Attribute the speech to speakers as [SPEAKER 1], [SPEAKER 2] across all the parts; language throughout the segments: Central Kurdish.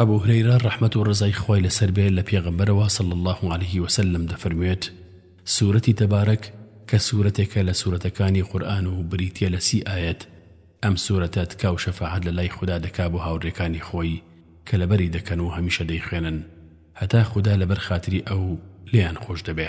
[SPEAKER 1] ئەبو هرەیرە ڕەحمەت و ڕەزای خوای لەسەر بێ لە پێغەمبەرەوە صلی اللە علیە وسلم دەفەرموێت، سورەتی تبارک کە سورەتێکە لە سورەتەکانی قورئان و بریتیە لە سی ئایەت، ئەم سورەتە تکا و شەفاعەت لە لای خودا دەکا بۆ هاوڕێکانی خۆی کە لەبەری دەکەن و هەمیشە دەیخوێنن هەتا خودا لەبەر خاتری ئەو لێیان خۆش
[SPEAKER 2] دەبێ.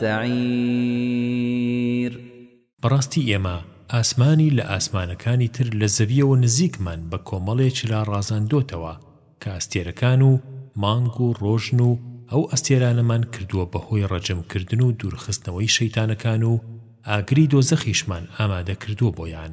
[SPEAKER 2] سعیر.
[SPEAKER 3] بەڕاستی ئێمە ئاسمانی لە ئاسمانەکانی تر لە زەویەوە نزیکمان بە کۆمەڵێ چرا ڕازاندۆتەوە کە ئەستێرەکان و مانگ و ڕۆژن و ئەو ئەستێرانەمان کردووە بە هۆی ڕەجم کردن و دوورخستنەوەی شەیتانەکان و ئاگری دۆزەخیشمان ئامادە کردووە بۆیان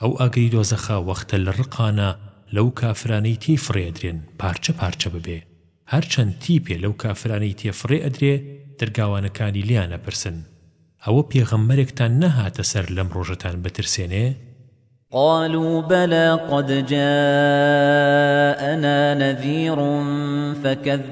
[SPEAKER 3] ئەو ئاگری دۆزەخە وەختە لە ڕقانە لەو کافرانەی تێی فڕێ ئەدرێن پارچە پارچە ببێ هەر چەند تیپێ لەو کافرانەی تێ فڕێ ئەدرێ دەرگاوانەکانی لێیان ئەپرسن ئەوە پێغەمبەرێکتان نەهاتە سەر لەم ڕۆژەتان بترسێنێ؟
[SPEAKER 2] قالوا بلی قد جاءنا نذیر فکذبنا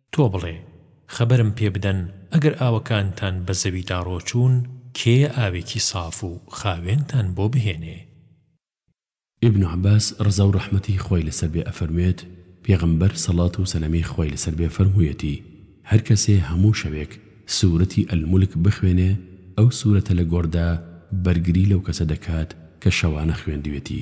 [SPEAKER 3] تۆ بڵێ، خەبەرم پێ بدەن ئەگەر ئاوەکانتان بە زەویدا ڕۆچوون، کێیە ئاوێکی ساف و خاوێنتان بۆ بهێنێ؟
[SPEAKER 1] ئیبن عەباس ڕەزا و ڕەحمەتی خوای لەسەر بێ ئەفەرموێت، پێغەمبەر سەڵات و سەلامی خوای لەسەر بێ فەرموویەتی، هەر کەسێ هەموو شەوێک سورەتی الملک بخوێنێ، ئەو سورەتە لە گۆڕدا بەرگری لەو کەسە دەکات کە شەوانە خوێندوێتی.